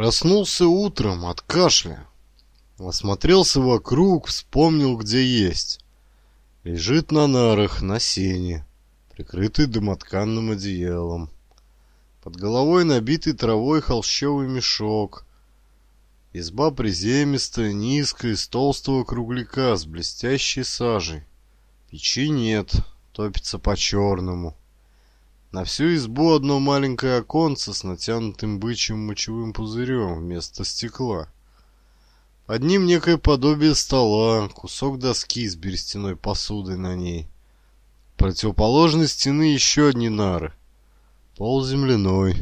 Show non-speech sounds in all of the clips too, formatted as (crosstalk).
Проснулся утром от кашля. Осмотрелся вокруг, вспомнил, где есть. Лежит на нарах, на сене, прикрытый дымотканным одеялом. Под головой набитый травой холщовый мешок. Изба приземистая, низкая, из толстого кругляка, с блестящей сажей. Печи нет, топится по-черному. На всю избу одно маленькое оконце с натянутым бычьим мочевым пузырем вместо стекла. Под ним некое подобие стола, кусок доски с берестяной посудой на ней. Противоположной стены еще одни нары. Пол земляной.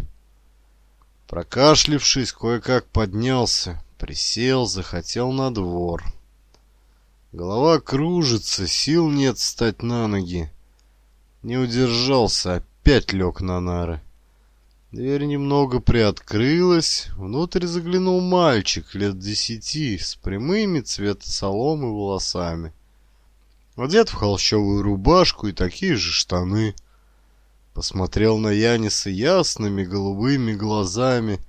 Прокашлившись, кое-как поднялся, присел, захотел на двор. Голова кружится, сил нет встать на ноги. Не удержался, опять лег на нары. Дверь немного приоткрылась, внутрь заглянул мальчик лет десяти с прямыми цвета соломы волосами. Одет в холщовую рубашку и такие же штаны. Посмотрел на Яниса ясными голубыми глазами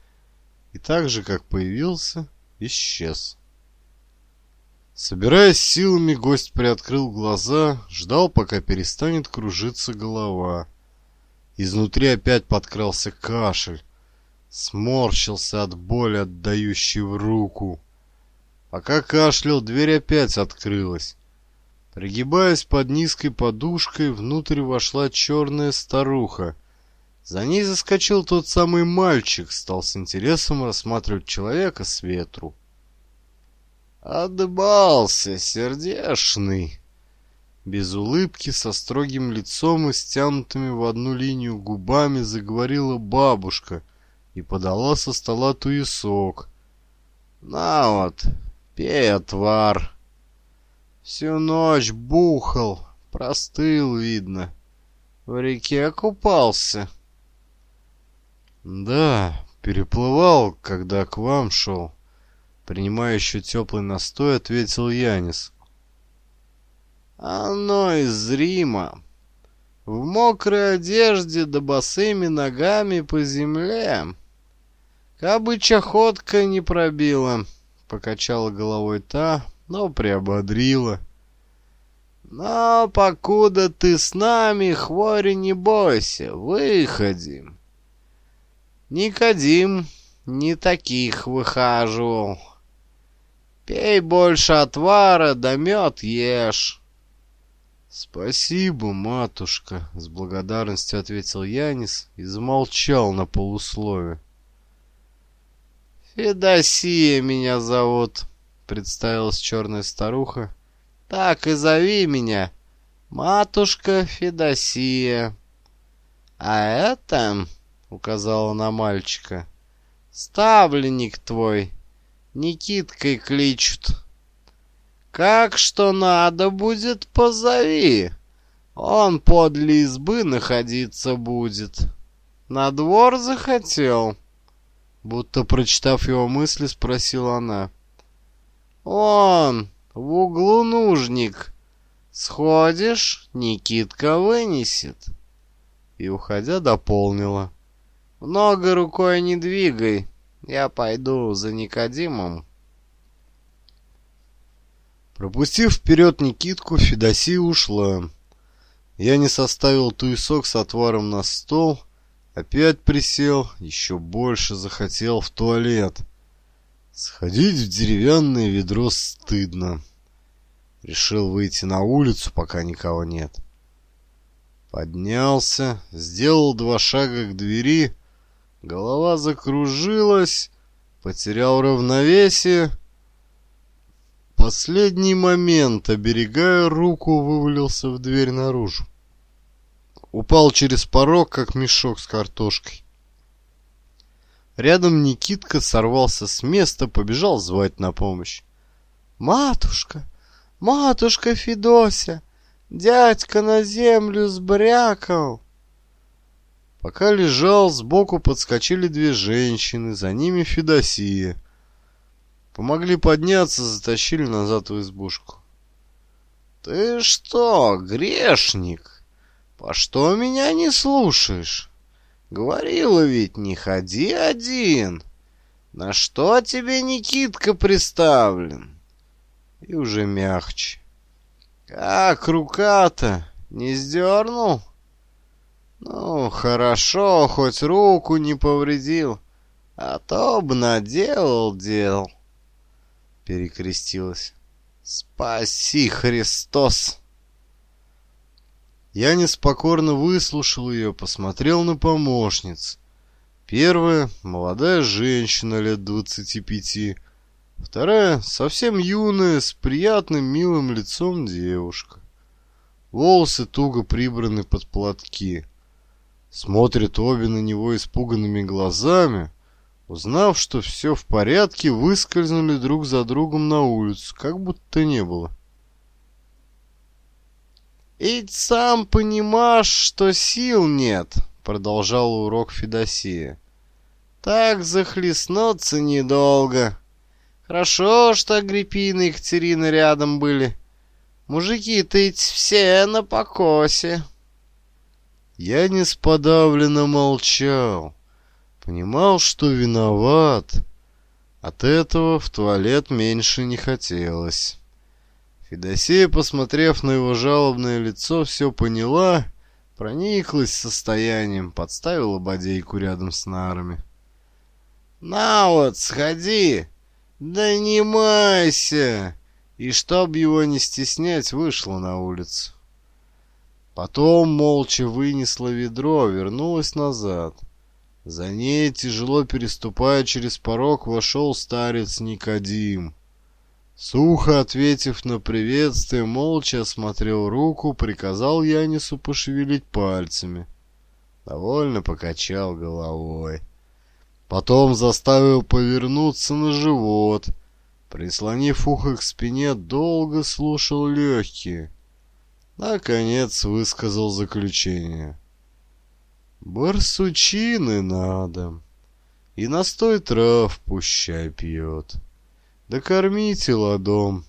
и так же, как появился, исчез. Собираясь силами, гость приоткрыл глаза, ждал, пока перестанет кружиться голова — Изнутри опять подкрался кашель. Сморщился от боли, отдающей в руку. Пока кашлял, дверь опять открылась. Пригибаясь под низкой подушкой, внутрь вошла черная старуха. За ней заскочил тот самый мальчик, стал с интересом рассматривать человека с ветру. «Отбался, сердешный!» без улыбки, со строгим лицом и стянутыми в одну линию губами заговорила бабушка и подала со стола туесок. «На вот, пей отвар!» «Всю ночь бухал, простыл, видно. В реке купался?» «Да, переплывал, когда к вам шел». Принимая еще теплый настой, ответил Янис. Оно и зримо. В мокрой одежде да босыми ногами по земле. Кабы чахотка не пробила, покачала головой та, но приободрила. Но покуда ты с нами, хвори не бойся, выходим. Никодим не таких выхаживал. Пей больше отвара да мед ешь. «Спасибо, матушка!» — с благодарностью ответил Янис и замолчал на полуслове. «Федосия меня зовут», — представилась черная старуха. «Так и зови меня, матушка Федосия». «А это...» — указала на мальчика. «Ставленник твой, Никиткой кличут». Как что надо будет, позови. Он подле избы находиться будет. На двор захотел. Будто прочитав его мысли, спросила она. Он в углу нужник. Сходишь, Никитка вынесет. И, уходя, дополнила. Много рукой не двигай. Я пойду за Никодимом. Пропустив вперед Никитку, Федосия ушла. Я не составил туесок с отваром на стол, опять присел, еще больше захотел в туалет. Сходить в деревянное ведро стыдно. Решил выйти на улицу, пока никого нет. Поднялся, сделал два шага к двери, голова закружилась, потерял равновесие последний момент, оберегая руку, вывалился в дверь наружу. Упал через порог, как мешок с картошкой. Рядом Никитка сорвался с места, побежал звать на помощь. «Матушка! Матушка Федося! Дядька на землю сбрякал!» Пока лежал, сбоку подскочили две женщины, за ними Федосия — Помогли подняться, затащили назад в избушку. «Ты что, грешник? По что меня не слушаешь? Говорила ведь, не ходи один. На что тебе Никитка приставлен?» И уже мягче. «Как рука-то? Не сдернул?» «Ну, хорошо, хоть руку не повредил, а то б наделал дел» перекрестилась. «Спаси, Христос!» Я неспокорно выслушал ее, посмотрел на помощниц. Первая — молодая женщина лет двадцати пяти. Вторая — совсем юная, с приятным милым лицом девушка. Волосы туго прибраны под платки. Смотрит обе на него испуганными глазами, Узнав, что все в порядке, выскользнули друг за другом на улицу, как будто не было. «Ведь сам понимаешь, что сил нет», — продолжал урок Федосия. «Так захлестнуться недолго. Хорошо, что Агриппина и Екатерина рядом были. Мужики-то ведь все на покосе». Я несподавленно молчал. Понимал, что виноват. От этого в туалет меньше не хотелось. Федосея, посмотрев на его жалобное лицо, все поняла, прониклась состоянием, подставила бодейку рядом с нарами. «На вот, сходи! Да не майся!» И чтоб его не стеснять, вышла на улицу. Потом молча вынесла ведро, вернулась назад — за ней, тяжело переступая через порог, вошел старец Никодим. Сухо ответив на приветствие, молча осмотрел руку, приказал Янису пошевелить пальцами. Довольно покачал головой. Потом заставил повернуться на живот. Прислонив ухо к спине, долго слушал легкие. Наконец высказал заключение. Барсучины надо. И настой трав пущай пьет. Да кормите ладом.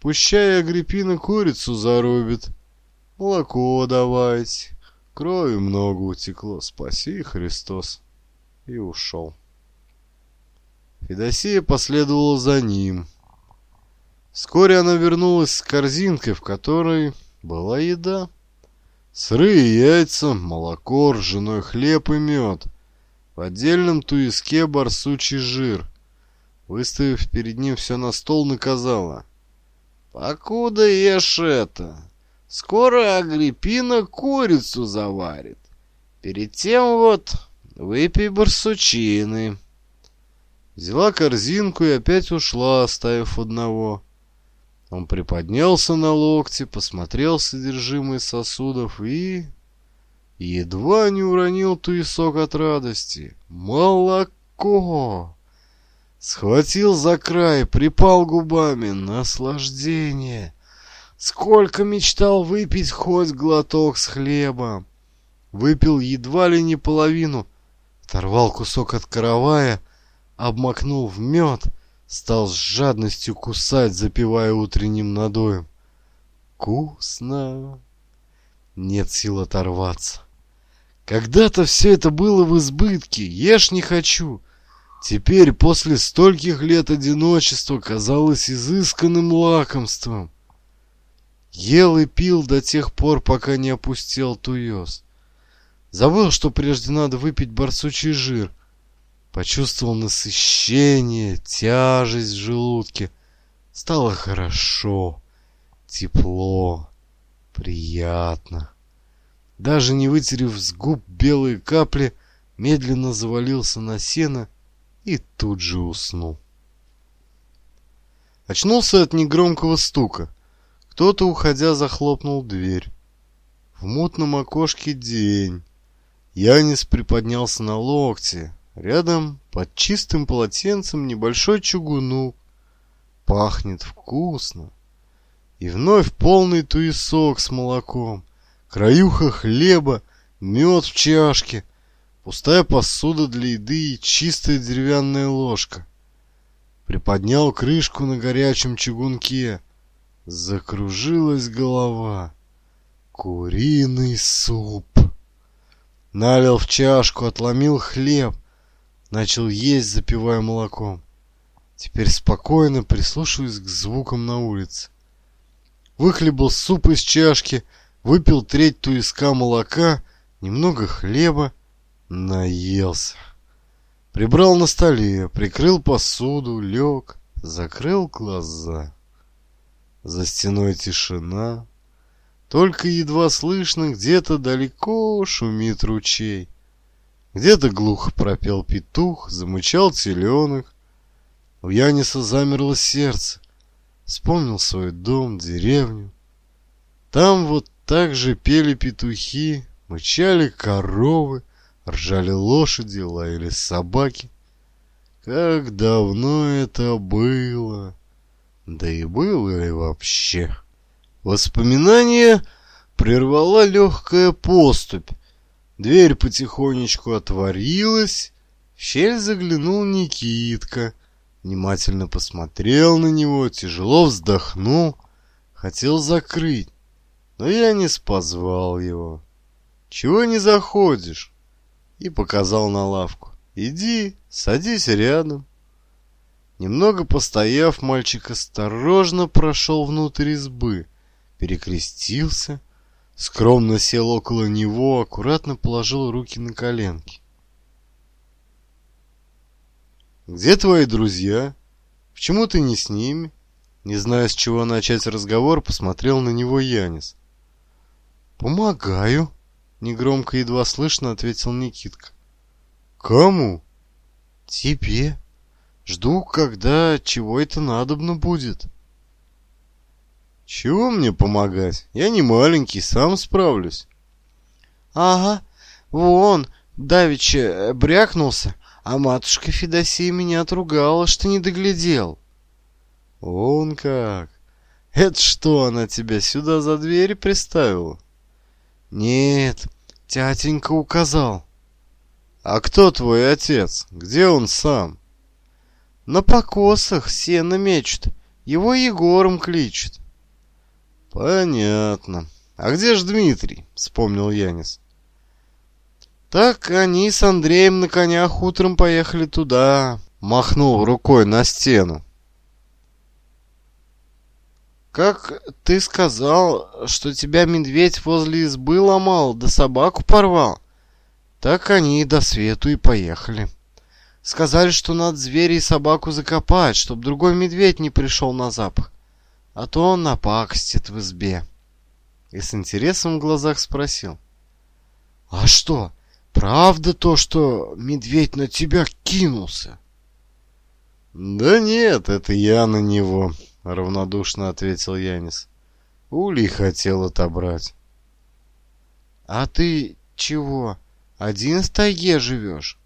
Пущай Агриппина курицу зарубит. Молоко давайте. Крови много утекло. Спаси, Христос. И ушел. Федосия последовала за ним. Вскоре она вернулась с корзинкой, в которой была еда. Сырые яйца, молоко, ржаной хлеб и мед. В отдельном туиске барсучий жир. Выставив перед ним все на стол, наказала. «Покуда ешь это, скоро Агриппина курицу заварит. Перед тем вот выпей барсучины». Взяла корзинку и опять ушла, оставив одного. Он приподнялся на локте, посмотрел содержимое сосудов и... Едва не уронил туесок от радости. Молоко! Схватил за край, припал губами. Наслаждение! Сколько мечтал выпить хоть глоток с хлебом! Выпил едва ли не половину. Оторвал кусок от каравая, обмакнул в мед — стал с жадностью кусать, запивая утренним надоем. Вкусно! Нет сил оторваться. Когда-то все это было в избытке, ешь не хочу. Теперь, после стольких лет одиночества, казалось изысканным лакомством. Ел и пил до тех пор, пока не опустел туез. Забыл, что прежде надо выпить борсучий жир, Почувствовал насыщение, тяжесть в желудке. Стало хорошо, тепло, приятно. Даже не вытерев с губ белые капли, медленно завалился на сено и тут же уснул. Очнулся от негромкого стука. Кто-то, уходя, захлопнул дверь. В мутном окошке день. Янис приподнялся на локте, Рядом под чистым полотенцем небольшой чугунок. Пахнет вкусно. И вновь полный туесок с молоком, краюха хлеба, мед в чашке, пустая посуда для еды и чистая деревянная ложка. Приподнял крышку на горячем чугунке. Закружилась голова. Куриный суп. Налил в чашку, отломил хлеб. Начал есть, запивая молоком. Теперь спокойно прислушиваюсь к звукам на улице. Выхлебал суп из чашки, выпил треть туиска молока, немного хлеба, наелся. Прибрал на столе, прикрыл посуду, лег, закрыл глаза. За стеной тишина. Только едва слышно, где-то далеко шумит ручей. Где-то глухо пропел петух, замучал теленок. У Яниса замерло сердце. Вспомнил свой дом, деревню. Там вот так же пели петухи, мычали коровы, ржали лошади, лаяли собаки. Как давно это было! Да и было ли вообще? Воспоминание прервала легкая поступь. Дверь потихонечку отворилась, в щель заглянул Никитка, внимательно посмотрел на него, тяжело вздохнул, хотел закрыть, но я не спозвал его. «Чего не заходишь?» и показал на лавку. «Иди, садись рядом». Немного постояв, мальчик осторожно прошел внутрь избы, перекрестился скромно сел около него, аккуратно положил руки на коленки. «Где твои друзья? Почему ты не с ними?» Не зная, с чего начать разговор, посмотрел на него Янис. «Помогаю», — негромко едва слышно ответил Никитка. «Кому?» «Тебе. Жду, когда чего это надобно будет». «Чего мне помогать? Я не маленький, сам справлюсь». «Ага, вон, давеча э, брякнулся, а матушка Федосия меня отругала, что не доглядел». Вон как? Это что, она тебя сюда за двери приставила?» «Нет, тятенька указал». «А кто твой отец? Где он сам?» «На покосах сено мечет, его Егором кличет». «Понятно. А где же Дмитрий?» — вспомнил Янис. «Так они с Андреем на конях утром поехали туда», — махнул рукой на стену. «Как ты сказал, что тебя медведь возле избы ломал, да собаку порвал?» Так они и до свету и поехали. Сказали, что надо зверя и собаку закопать, чтобы другой медведь не пришел на запах а то он напакостит в избе. И с интересом в глазах спросил. — А что, правда то, что медведь на тебя кинулся? — Да нет, это я на него, — равнодушно ответил Янис. — Улей хотел отобрать. — А ты чего, один в тайге живешь?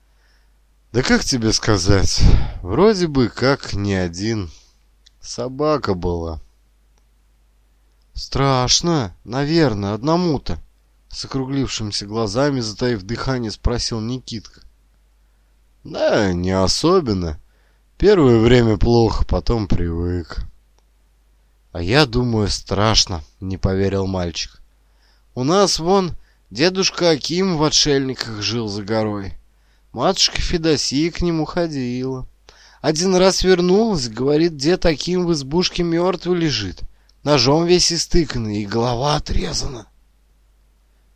— Да как тебе сказать, вроде бы как не один, Собака была. Страшно, наверное, одному-то. С округлившимися глазами, затаив дыхание, спросил Никитка. Да, не особенно. Первое время плохо, потом привык. А я думаю, страшно, не поверил мальчик. У нас вон дедушка Аким в отшельниках жил за горой. Матушка Федосия к нему ходила. Один раз вернулась, говорит, где таким в избушке мертвый лежит. Ножом весь истыканный, и голова отрезана.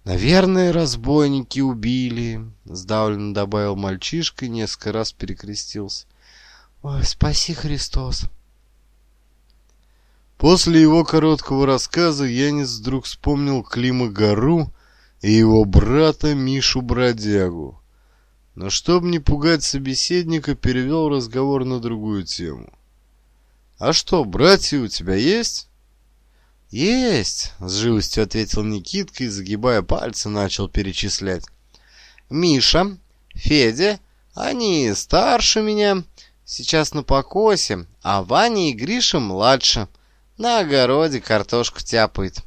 «Наверное, разбойники убили», — сдавленно добавил мальчишка и несколько раз перекрестился. «Ой, спаси Христос!» После его короткого рассказа Янис вдруг вспомнил Клима Гору и его брата Мишу Бродягу. Но чтобы не пугать собеседника, перевел разговор на другую тему. «А что, братья у тебя есть?» «Есть!» — с живостью ответил Никитка и, загибая пальцы, начал перечислять. «Миша, Федя, они старше меня, сейчас на покосе, а Ваня и Гриша младше, на огороде картошку тяпает.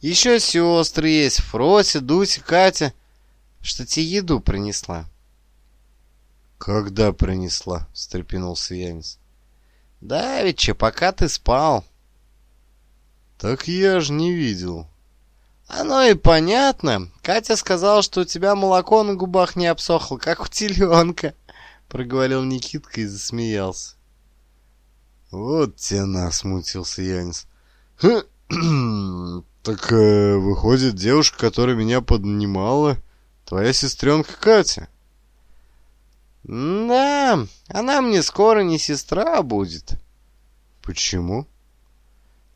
Еще сестры есть, Фрося, Дуся, Катя, что тебе еду принесла». «Когда принесла?» — встрепенулся Янис. «Да, «Давеча, пока ты спал». «Так я ж не видел». «Оно и понятно. Катя сказала, что у тебя молоко на губах не обсохло, как у теленка», (laughs) — проговорил Никитка и засмеялся. «Вот те смутился Янис. (clears throat) «Так, э, выходит, девушка, которая меня поднимала, твоя сестренка Катя?» «Да, она мне скоро не сестра будет». «Почему?»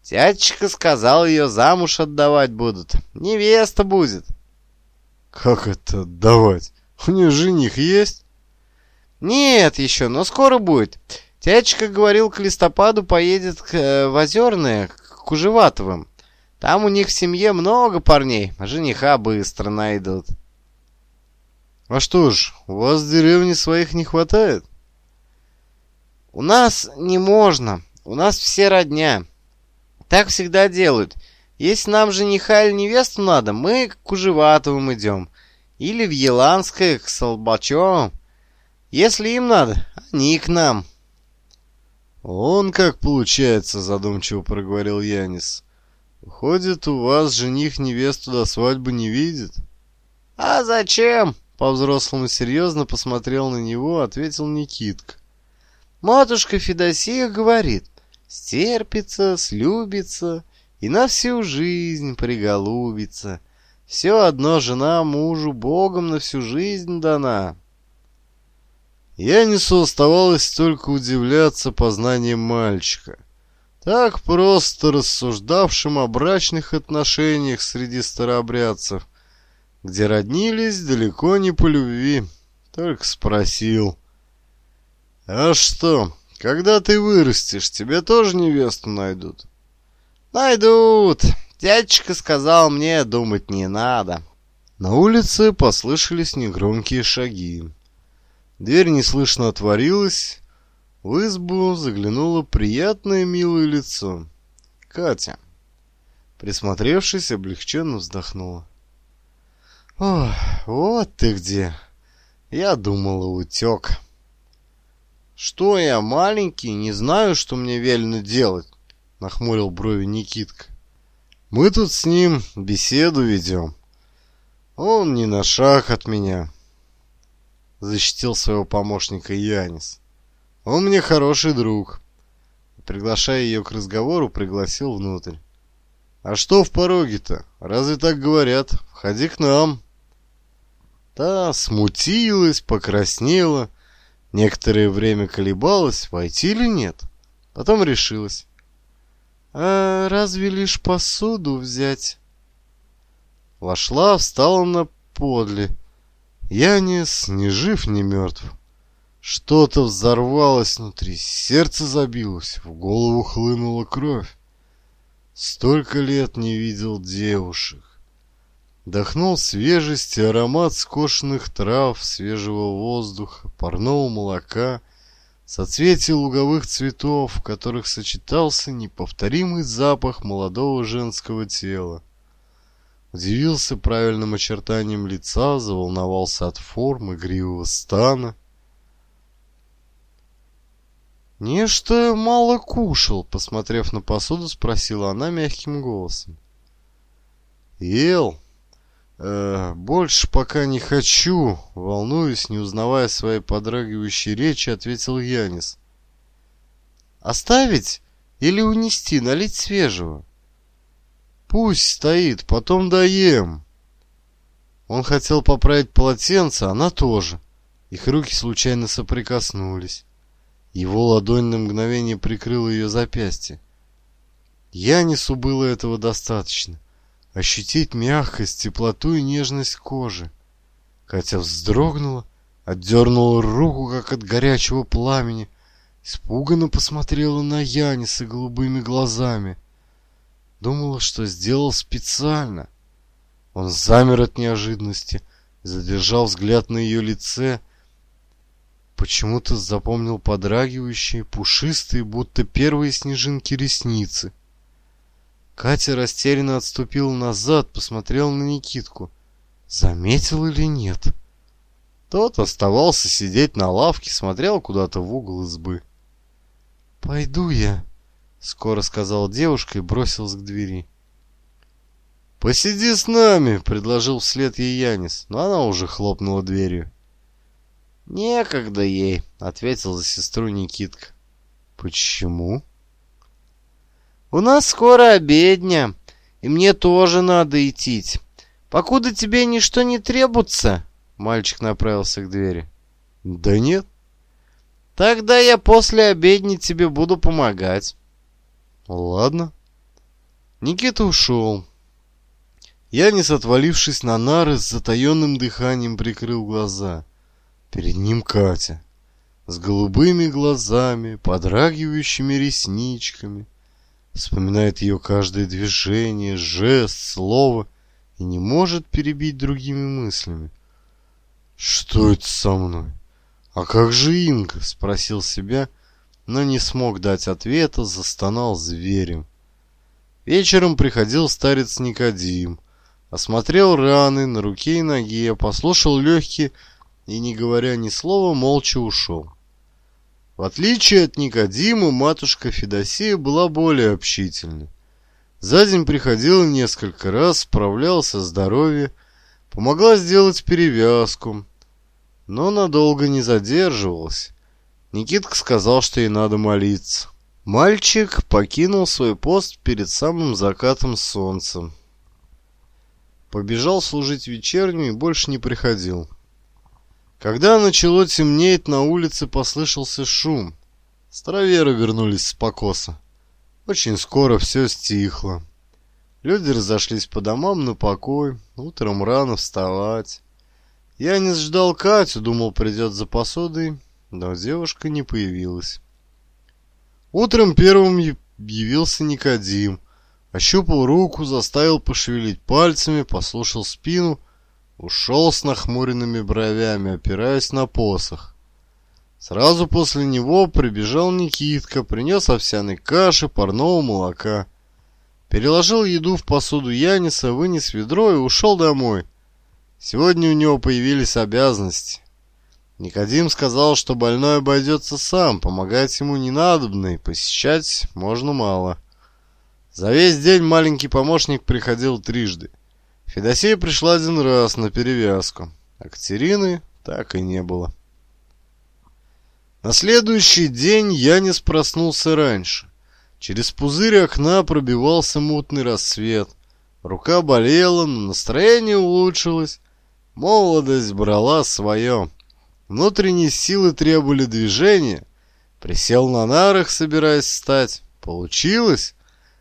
Тятечка сказал, ее замуж отдавать будут. Невеста будет. Как это отдавать? У нее жених есть? Нет еще, но скоро будет. Тятечка говорил, к листопаду поедет к, э, в Озерное, к Кужеватовым. Там у них в семье много парней, а жениха быстро найдут. «А что ж, у вас в деревне своих не хватает?» «У нас не можно. У нас все родня. Так всегда делают. Если нам жениха или невесту надо, мы к Кужеватовым идем. Или в Еланское, к Солбачевым. Если им надо, они к нам». «Он как получается», — задумчиво проговорил Янис. «Выходит, у вас жених невесту до свадьбы не видит?» «А зачем?» По-взрослому серьезно посмотрел на него, ответил Никитка. Матушка Федосея говорит, стерпится, слюбится и на всю жизнь приголубится. Все одно жена мужу Богом на всю жизнь дана. Я не оставалось только удивляться познаниям мальчика, так просто рассуждавшим о брачных отношениях среди старообрядцев где роднились далеко не по любви. Только спросил. «А что, когда ты вырастешь, тебе тоже невесту найдут?» «Найдут!» Дядечка сказал мне, думать не надо. На улице послышались негромкие шаги. Дверь неслышно отворилась. В избу заглянуло приятное милое лицо. Катя, присмотревшись, облегченно вздохнула. Ох, вот ты где. Я думала, утек. Что я, маленький, не знаю, что мне велено делать? Нахмурил брови Никитка. Мы тут с ним беседу ведем. Он не на шаг от меня. Защитил своего помощника Янис. Он мне хороший друг. Приглашая ее к разговору, пригласил внутрь. «А что в пороге-то? Разве так говорят? Входи к нам!» Та смутилась, покраснела, некоторое время колебалась, войти или нет. Потом решилась. «А разве лишь посуду взять?» Вошла, встала на подле. Я не ни жив, ни мертв. Что-то взорвалось внутри, сердце забилось, в голову хлынула кровь. Столько лет не видел девушек. Дохнул свежесть аромат скошенных трав, свежего воздуха, парного молока, соцветий луговых цветов, в которых сочетался неповторимый запах молодого женского тела. Удивился правильным очертанием лица, заволновался от формы игривого стана. «Нечто мало кушал», — посмотрев на посуду, спросила она мягким голосом. «Ел», Э, «Больше пока не хочу», — волнуюсь, не узнавая своей подрагивающей речи, ответил Янис. «Оставить или унести, налить свежего?» «Пусть стоит, потом доем». Он хотел поправить полотенце, она тоже. Их руки случайно соприкоснулись. Его ладонь на мгновение прикрыла ее запястье. Янису было этого достаточно ощутить мягкость, теплоту и нежность кожи. хотя вздрогнула, отдернула руку, как от горячего пламени, испуганно посмотрела на Яниса голубыми глазами. Думала, что сделал специально. Он замер от неожиданности, задержал взгляд на ее лице, почему-то запомнил подрагивающие, пушистые, будто первые снежинки ресницы — Катя растерянно отступил назад, посмотрел на Никитку. Заметил или нет? Тот оставался сидеть на лавке, смотрел куда-то в угол избы. «Пойду я», — скоро сказал девушка и бросилась к двери. «Посиди с нами», — предложил вслед ей Янис, но она уже хлопнула дверью. «Некогда ей», — ответил за сестру Никитка. «Почему?» У нас скоро обедня, и мне тоже надо идти. Покуда тебе ничто не требуется, мальчик направился к двери. Да нет. Тогда я после обедни тебе буду помогать. Ладно. Никита ушел. Я, не отвалившись на нары, с затаенным дыханием прикрыл глаза. Перед ним Катя. С голубыми глазами, подрагивающими ресничками, вспоминает ее каждое движение, жест, слово и не может перебить другими мыслями. «Что это со мной? А как же Инга?» — спросил себя, но не смог дать ответа, застонал зверем. Вечером приходил старец Никодим, осмотрел раны на руке и ноге, послушал легкие и, не говоря ни слова, молча ушел. В отличие от Никодима, матушка Федосея была более общительной. За день приходила несколько раз, справлялся здоровье, помогла сделать перевязку, но надолго не задерживалась. Никитка сказал, что ей надо молиться. Мальчик покинул свой пост перед самым закатом солнца. Побежал служить вечернюю и больше не приходил. Когда начало темнеть, на улице послышался шум. Староверы вернулись с покоса. Очень скоро все стихло. Люди разошлись по домам на покой, утром рано вставать. Я не ждал Катю, думал, придет за посудой, но девушка не появилась. Утром первым явился Никодим. Ощупал руку, заставил пошевелить пальцами, послушал спину — ушел с нахмуренными бровями, опираясь на посох. Сразу после него прибежал Никитка, принес овсяной каши, парного молока. Переложил еду в посуду Яниса, вынес ведро и ушел домой. Сегодня у него появились обязанности. Никодим сказал, что больной обойдется сам, помогать ему не надобно и посещать можно мало. За весь день маленький помощник приходил трижды. Федосея пришла один раз на перевязку, а Катерины так и не было. На следующий день Янис проснулся раньше. Через пузырь окна пробивался мутный рассвет. Рука болела, но настроение улучшилось. Молодость брала свое. Внутренние силы требовали движения. Присел на нарах, собираясь встать. Получилось.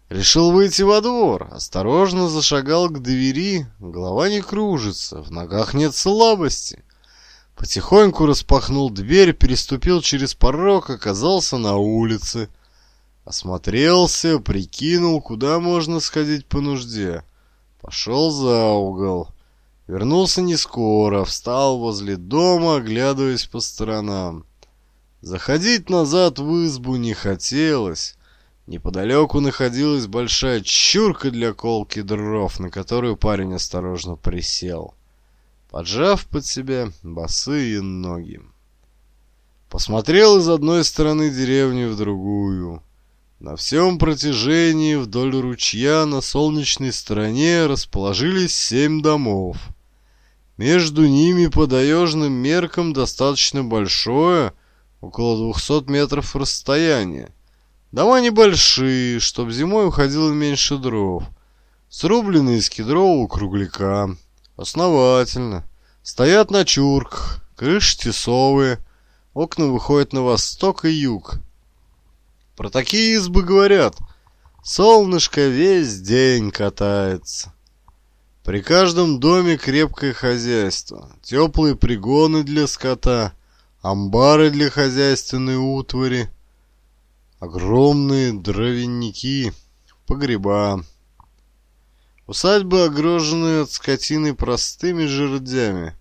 Решил выйти во двор, осторожно зашагал к двери, голова не кружится, в ногах нет слабости. Потихоньку распахнул дверь, переступил через порог, оказался на улице. Осмотрелся, прикинул, куда можно сходить по нужде. Пошел за угол. Вернулся не скоро, встал возле дома, оглядываясь по сторонам. Заходить назад в избу не хотелось. Неподалеку находилась большая чурка для колки дров, на которую парень осторожно присел, поджав под себя босые ноги. Посмотрел из одной стороны деревни в другую. На всем протяжении вдоль ручья на солнечной стороне расположились семь домов. Между ними по таежным меркам достаточно большое, около 200 метров расстояние Дома небольшие, чтоб зимой уходило меньше дров. Срублены из кедрового кругляка. Основательно. Стоят на чурках, крыши тесовые, окна выходят на восток и юг. Про такие избы говорят. Солнышко весь день катается. При каждом доме крепкое хозяйство, теплые пригоны для скота, амбары для хозяйственной утвари – огромные дровяники, погреба. Усадьбы, огроженные от скотины простыми жердями,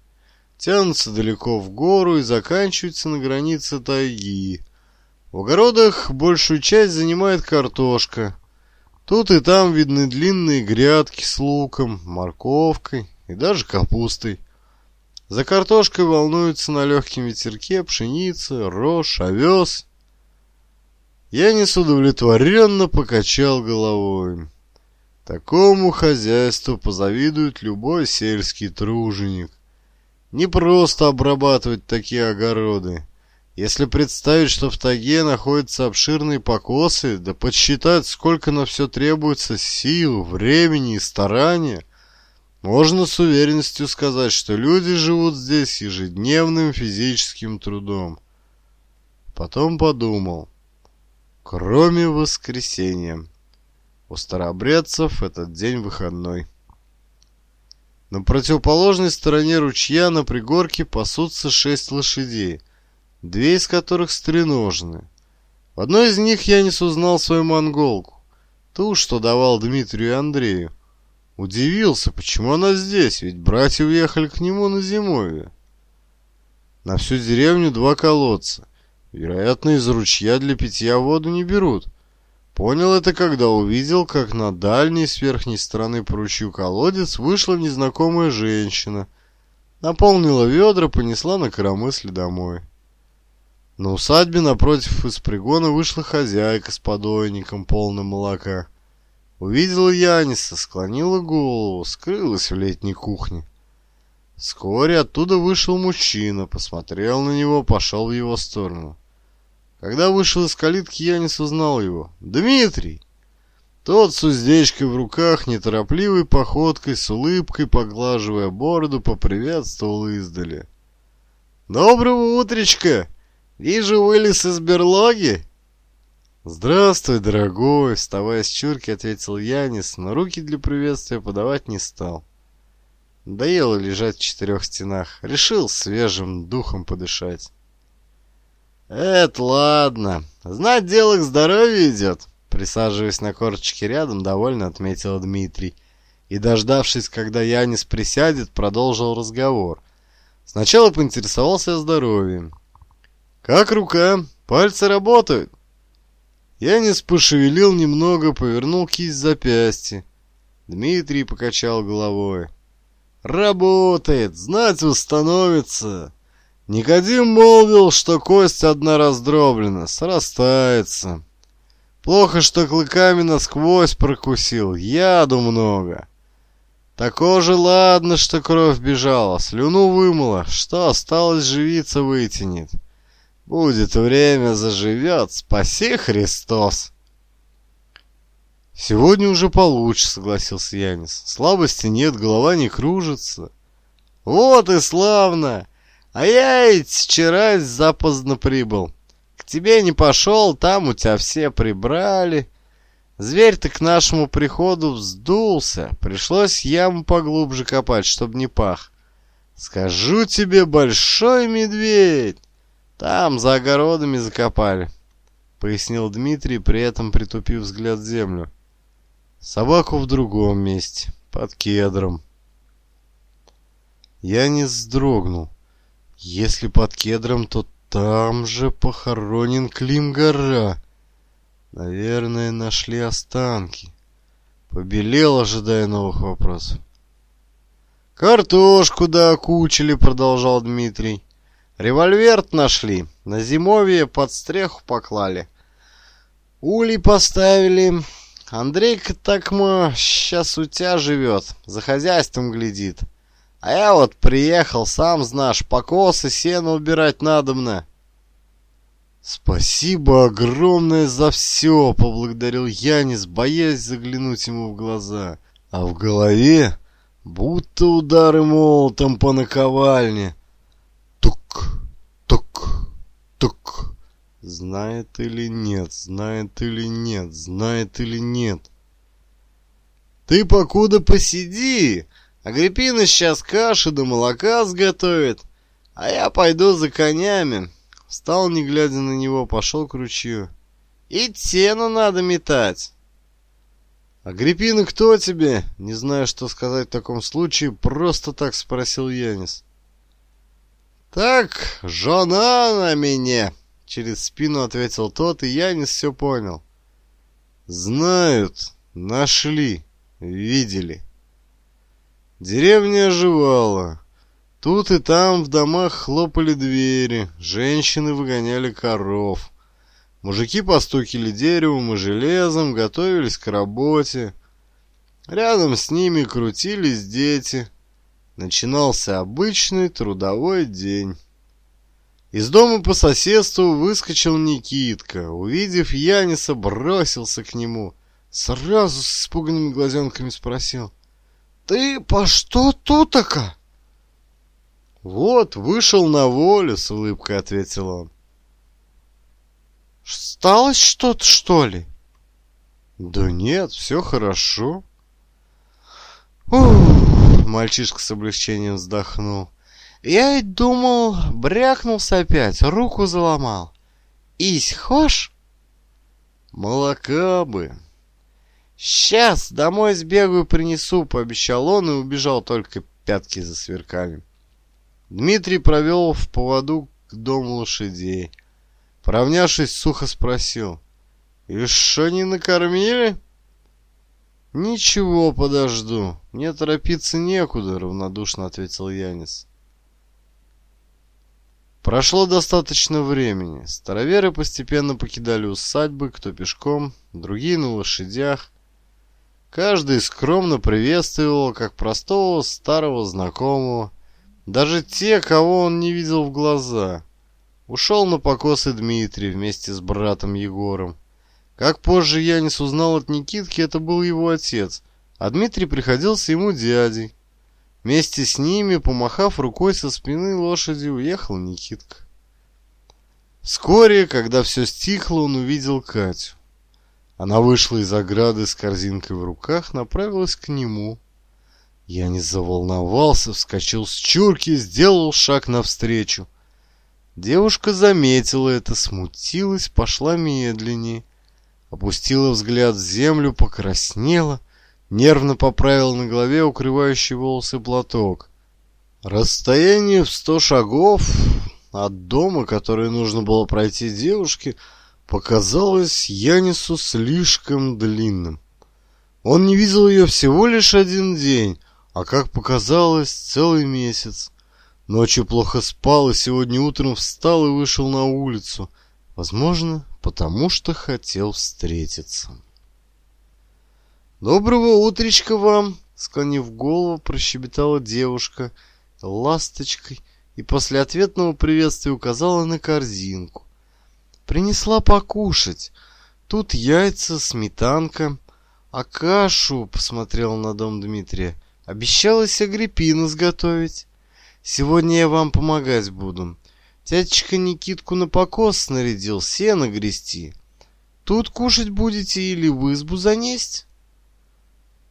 тянутся далеко в гору и заканчиваются на границе тайги. В огородах большую часть занимает картошка. Тут и там видны длинные грядки с луком, морковкой и даже капустой. За картошкой волнуются на легком ветерке пшеница, рожь, овес я Янис удовлетворенно покачал головой. Такому хозяйству позавидует любой сельский труженик. Не просто обрабатывать такие огороды. Если представить, что в таге находятся обширные покосы, да подсчитать, сколько на все требуется сил, времени и старания, можно с уверенностью сказать, что люди живут здесь ежедневным физическим трудом. Потом подумал – кроме воскресенья. У старообрядцев этот день выходной. На противоположной стороне ручья на пригорке пасутся шесть лошадей, две из которых стреножны. В одной из них я не узнал свою монголку, ту, что давал Дмитрию и Андрею. Удивился, почему она здесь, ведь братья уехали к нему на зимовье. На всю деревню два колодца. Вероятно, из ручья для питья воду не берут. Понял это, когда увидел, как на дальней с верхней стороны по ручью колодец вышла незнакомая женщина. Наполнила ведра, понесла на коромысле домой. На усадьбе напротив из пригона вышла хозяйка с подойником, полным молока. Увидела Яниса, склонила голову, скрылась в летней кухне. Вскоре оттуда вышел мужчина, посмотрел на него, пошел в его сторону. Когда вышел из калитки, я не узнал его. «Дмитрий!» Тот с уздечкой в руках, неторопливой походкой, с улыбкой, поглаживая бороду, поприветствовал издали. «Доброго утречка! Вижу, вылез из берлоги!» «Здравствуй, дорогой!» — вставая с чурки, ответил Янис, но руки для приветствия подавать не стал. Доело лежать в четырех стенах, решил свежим духом подышать. «Это ладно. Знать дело к здоровью идет», — присаживаясь на корочке рядом, довольно отметил Дмитрий. И, дождавшись, когда Янис присядет, продолжил разговор. Сначала поинтересовался о здоровье. «Как рука? Пальцы работают?» Янис пошевелил немного, повернул кисть запястья. Дмитрий покачал головой. «Работает! Знать восстановится!» Никодим молвил, что кость одна раздроблена, срастается. Плохо, что клыками насквозь прокусил, яду много. Такого же ладно, что кровь бежала, слюну вымыла, что осталось живица вытянет. Будет время, заживет, спаси Христос. Сегодня уже получше, согласился Янис. Слабости нет, голова не кружится. Вот и славно! А я ведь вчера запоздно прибыл. К тебе не пошел, там у тебя все прибрали. Зверь-то к нашему приходу вздулся. Пришлось яму поглубже копать, чтобы не пах. Скажу тебе, большой медведь! Там за огородами закопали, — пояснил Дмитрий, при этом притупив взгляд в землю. Собаку в другом месте, под кедром. Я не вздрогнул. Если под кедром, то там же похоронен Клим-гора. Наверное, нашли останки. Побелел, ожидая новых вопросов. «Картошку да окучили, — продолжал Дмитрий. Револьвер нашли. На зимовье под стреху поклали. Улей поставили. Андрейка Катакма сейчас у тебя живет. За хозяйством глядит». А я вот приехал, сам знаешь, покосы сено убирать надо мне. Спасибо огромное за все, поблагодарил Янис, боясь заглянуть ему в глаза. А в голове будто удары молотом по наковальне. Тук, тук, тук. Знает или нет, знает или нет, знает или нет. Ты покуда посиди, Агриппина сейчас каши до молока сготовит, а я пойду за конями. Встал, не глядя на него, пошел к ручью. И тену надо метать. «Агриппина, кто тебе?» Не знаю, что сказать в таком случае, просто так спросил Янис. «Так, жена на меня!» Через спину ответил тот, и Янис все понял. «Знают, нашли, видели». Деревня оживала. Тут и там в домах хлопали двери, женщины выгоняли коров. Мужики постукили деревом и железом, готовились к работе. Рядом с ними крутились дети. Начинался обычный трудовой день. Из дома по соседству выскочил Никитка. Увидев Яниса, бросился к нему. Сразу с испуганными глазенками спросил. «Ты по что тутака?» «Вот, вышел на волю», — с улыбкой ответил он. «Сталось что-то, что ли?» «Да нет, все хорошо». «Ух!» — мальчишка с облегчением вздохнул. «Я и думал, брякнулся опять, руку заломал. Ись, хошь?» «Молока бы!» «Сейчас домой сбегаю, принесу», — пообещал он и убежал, только пятки засверкали. Дмитрий провел в поводу к дому лошадей. Поравнявшись, сухо спросил. «Еще не накормили?» «Ничего, подожду. Мне торопиться некуда», — равнодушно ответил Янис. Прошло достаточно времени. Староверы постепенно покидали усадьбы, кто пешком, другие на лошадях. Каждый скромно приветствовал, как простого старого знакомого, даже те, кого он не видел в глаза. Ушел на покос и Дмитрий вместе с братом Егором. Как позже Янис узнал от Никитки, это был его отец, а Дмитрий приходился ему дядей. Вместе с ними, помахав рукой со спины лошади, уехал Никитка. Вскоре, когда все стихло, он увидел Катю. Она вышла из ограды с корзинкой в руках, направилась к нему. Я не заволновался, вскочил с чурки, сделал шаг навстречу. Девушка заметила это, смутилась, пошла медленнее. Опустила взгляд в землю, покраснела, нервно поправила на голове укрывающий волосы платок. Расстояние в сто шагов от дома, которое нужно было пройти девушке, — показалось Янису слишком длинным. Он не видел ее всего лишь один день, а, как показалось, целый месяц. Ночью плохо спал и сегодня утром встал и вышел на улицу. Возможно, потому что хотел встретиться. «Доброго утречка вам!» — склонив голову, прощебетала девушка ласточкой и после ответного приветствия указала на корзинку. Принесла покушать. Тут яйца, сметанка. А кашу, посмотрел на дом Дмитрия, обещалась Агриппина сготовить. Сегодня я вам помогать буду. Тятечка Никитку на покос снарядил, сено грести. Тут кушать будете или в избу занесть?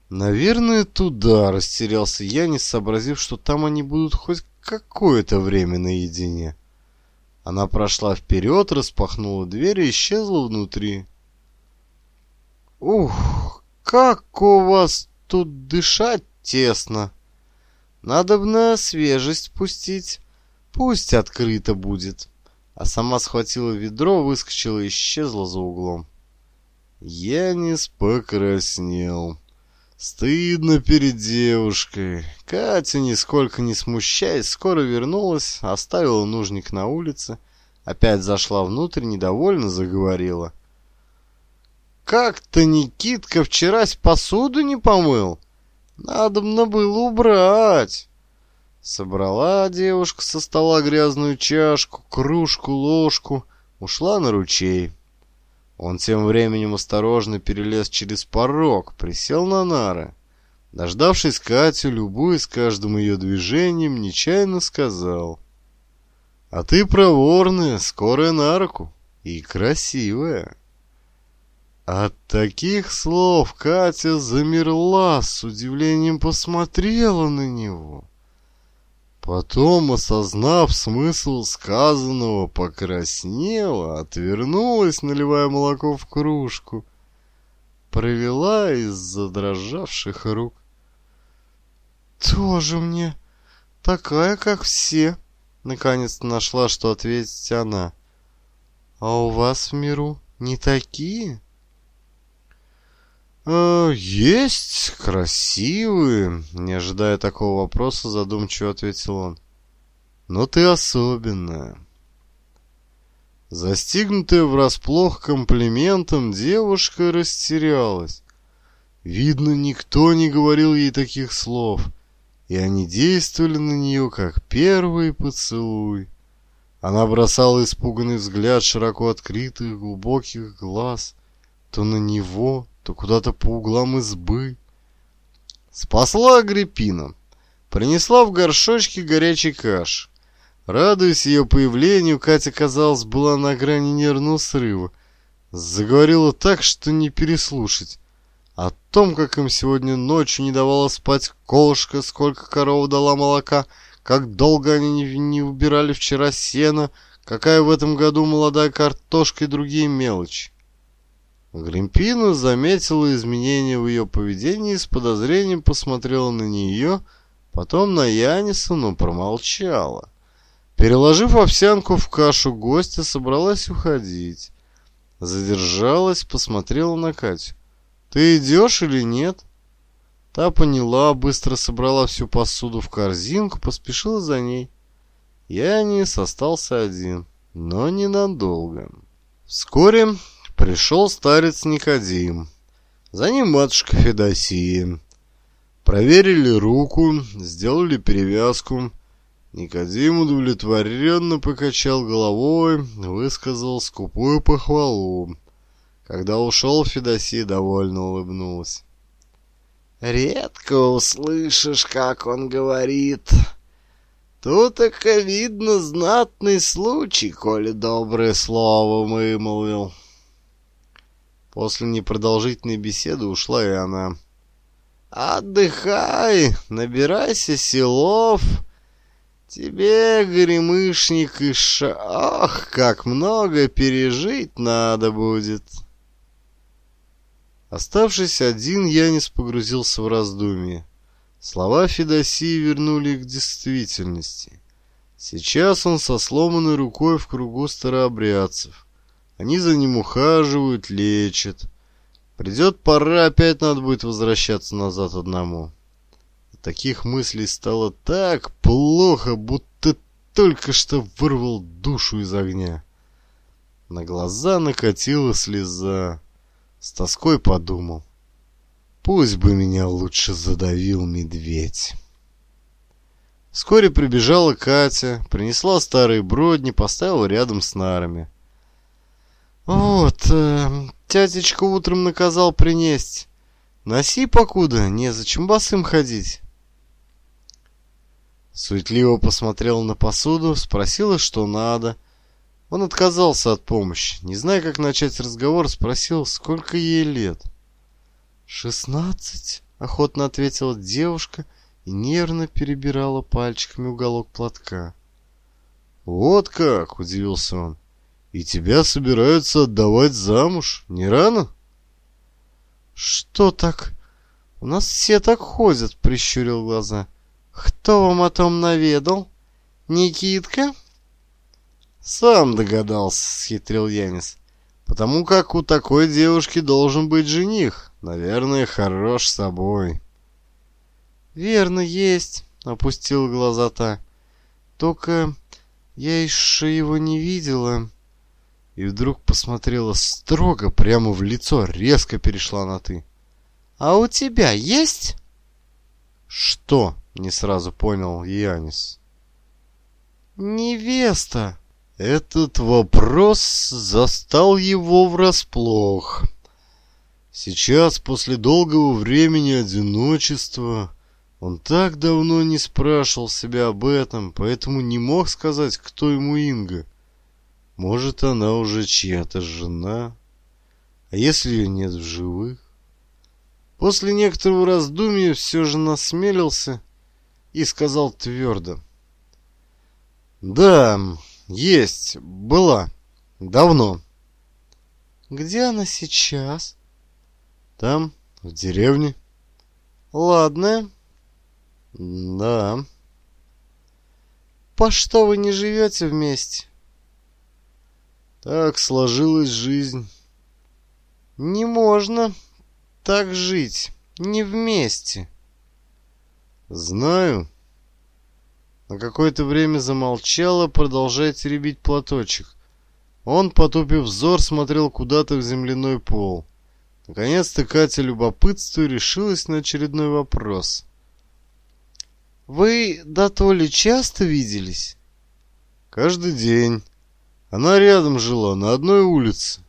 Наверное, туда, растерялся я, не сообразив, что там они будут хоть какое-то время наедине. Она прошла вперед, распахнула дверь и исчезла внутри. «Ух, как у вас тут дышать тесно! Надо бы на свежесть пустить, пусть открыто будет!» А сама схватила ведро, выскочила и исчезла за углом. Я не покраснел. Стыдно перед девушкой. Катя, нисколько не смущаясь, скоро вернулась, оставила нужник на улице, опять зашла внутрь, недовольно заговорила. «Как-то Никитка вчерась посуду не помыл. Надобно было убрать». Собрала девушка со стола грязную чашку, кружку, ложку, ушла на ручей. Он тем временем осторожно перелез через порог, присел на нары. Дождавшись Катю, любуясь каждым ее движением, нечаянно сказал. «А ты проворная, скорая на руку и красивая». От таких слов Катя замерла, с удивлением посмотрела на него. Потом, осознав смысл сказанного, покраснела, отвернулась, наливая молоко в кружку. Провела из задрожавших рук. «Тоже мне такая, как все!» Наконец-то нашла, что ответить она. «А у вас в миру не такие?» «Э, «Есть красивые», — не ожидая такого вопроса, задумчиво ответил он. «Но ты особенная». Застигнутая врасплох комплиментом, девушка растерялась. Видно, никто не говорил ей таких слов, и они действовали на нее, как первый поцелуй. Она бросала испуганный взгляд широко открытых глубоких глаз то на него, то куда-то по углам избы. Спасла Агриппина. Принесла в горшочке горячий каш. Радуясь ее появлению, Катя, казалось, была на грани нервного срыва. Заговорила так, что не переслушать. О том, как им сегодня ночью не давала спать колышка, сколько корова дала молока, как долго они не, не убирали вчера сено, какая в этом году молодая картошка и другие мелочи. Агриппина заметила изменения в ее поведении и с подозрением посмотрела на нее, потом на Яниса, но промолчала. Переложив овсянку в кашу гостя, собралась уходить. Задержалась, посмотрела на Катю. «Ты идешь или нет?» Та поняла, быстро собрала всю посуду в корзинку, поспешила за ней. Янис остался один, но ненадолго. Вскоре Пришел старец Никодим, за ним матушка Федосия. Проверили руку, сделали перевязку. Никодим удовлетворенно покачал головой, высказал скупую похвалу. Когда ушел, Федосия довольно улыбнулась. «Редко услышишь, как он говорит», Тут и видно знатный случай, коли доброе слово вымолвил. После непродолжительной беседы ушла и она. «Отдыхай, набирайся силов. Тебе, горемышник, и ша... Ах, как много пережить надо будет!» Оставшись один, Янис погрузился в раздумье. Слова Федосии вернули их к действительности. Сейчас он со сломанной рукой в кругу старообрядцев. Они за ним ухаживают, лечат. Придет пора, опять надо будет возвращаться назад одному. От таких мыслей стало так плохо, будто только что вырвал душу из огня. На глаза накатила слеза. С тоской подумал. Пусть бы меня лучше задавил медведь. Вскоре прибежала Катя, принесла старые бродни, поставила рядом с нарами. Вот, эм, э, тятечка утром наказал принести. Носи покуда, не зачем босым ходить. Суетливо посмотрела на посуду, спросила, что надо. Он отказался от помощи. Не зная, как начать разговор, спросил, сколько ей лет. «Шестнадцать», — охотно ответила девушка и нервно перебирала пальчиками уголок платка. «Вот как!» — удивился он. И тебя собираются отдавать замуж, не рано? Что так? У нас все так ходят, прищурил глаза. Кто вам о том наведал? Никитка? Сам догадался, схитрил Янис. Потому как у такой девушки должен быть жених. Наверное, хорош собой. Верно, есть, опустил глаза та. Только я еще его не видела и вдруг посмотрела строго прямо в лицо, резко перешла на «ты». «А у тебя есть?» «Что?» — не сразу понял Янис. «Невеста!» Этот вопрос застал его врасплох. Сейчас, после долгого времени одиночества, он так давно не спрашивал себя об этом, поэтому не мог сказать, кто ему Инга. Может, она уже чья-то жена? А если ее нет в живых? После некоторого раздумья все же насмелился и сказал твердо. «Да, есть, была, давно». «Где она сейчас?» «Там, в деревне». «Ладно». «Да». «По что вы не живете вместе?» Так сложилась жизнь. Не можно так жить. Не вместе. Знаю. На какое-то время замолчала, продолжая теребить платочек. Он, потупив взор, смотрел куда-то в земляной пол. Наконец-то Катя любопытству решилась на очередной вопрос. «Вы до то ли часто виделись?» «Каждый день». Она рядом жила, на одной улице.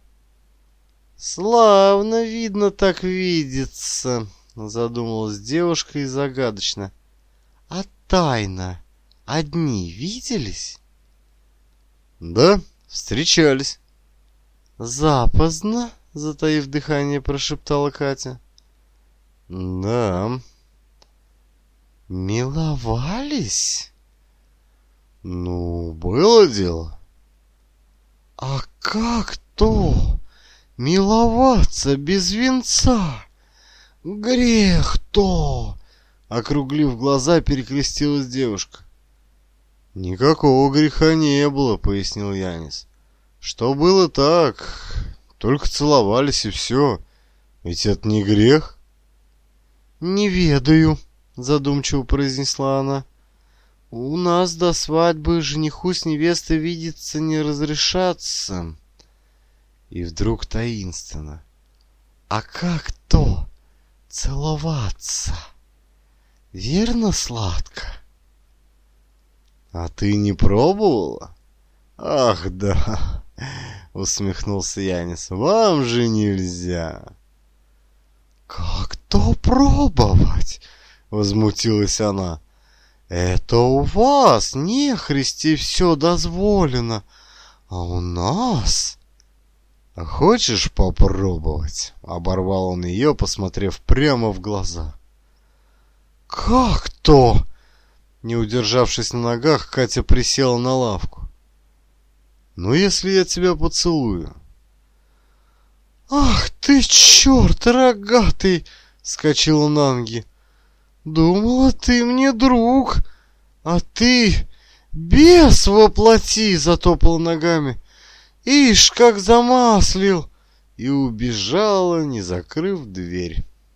«Славно, видно, так видится», — задумалась девушка и загадочно. «А тайна? Одни виделись?» «Да, встречались». «Запоздно?» — затаив дыхание, прошептала Катя. «Да». «Миловались?» «Ну, было дело». А как то миловаться без венца? Грех то! Округлив глаза, перекрестилась девушка. «Никакого греха не было», — пояснил Янис. «Что было так, только целовались и все. Ведь это не грех». «Не ведаю», — задумчиво произнесла она. У нас до свадьбы жениху с невестой видеться не разрешаться. И вдруг таинственно. А как то целоваться? Верно, сладко? А ты не пробовала? Ах, да, (laughs) усмехнулся Янис. Вам же нельзя. Как то пробовать? Возмутилась она. Это у вас, нехристи, все дозволено, а у нас... «Хочешь попробовать?» — оборвал он ее, посмотрев прямо в глаза. «Как то?» Не удержавшись на ногах, Катя присела на лавку. «Ну, если я тебя поцелую?» «Ах ты, черт, рогатый!» — скачал он Анги. Думала, ты мне друг, а ты бес воплоти!» — затопал ногами. «Ишь, как замаслил!» И убежала, не закрыв дверь.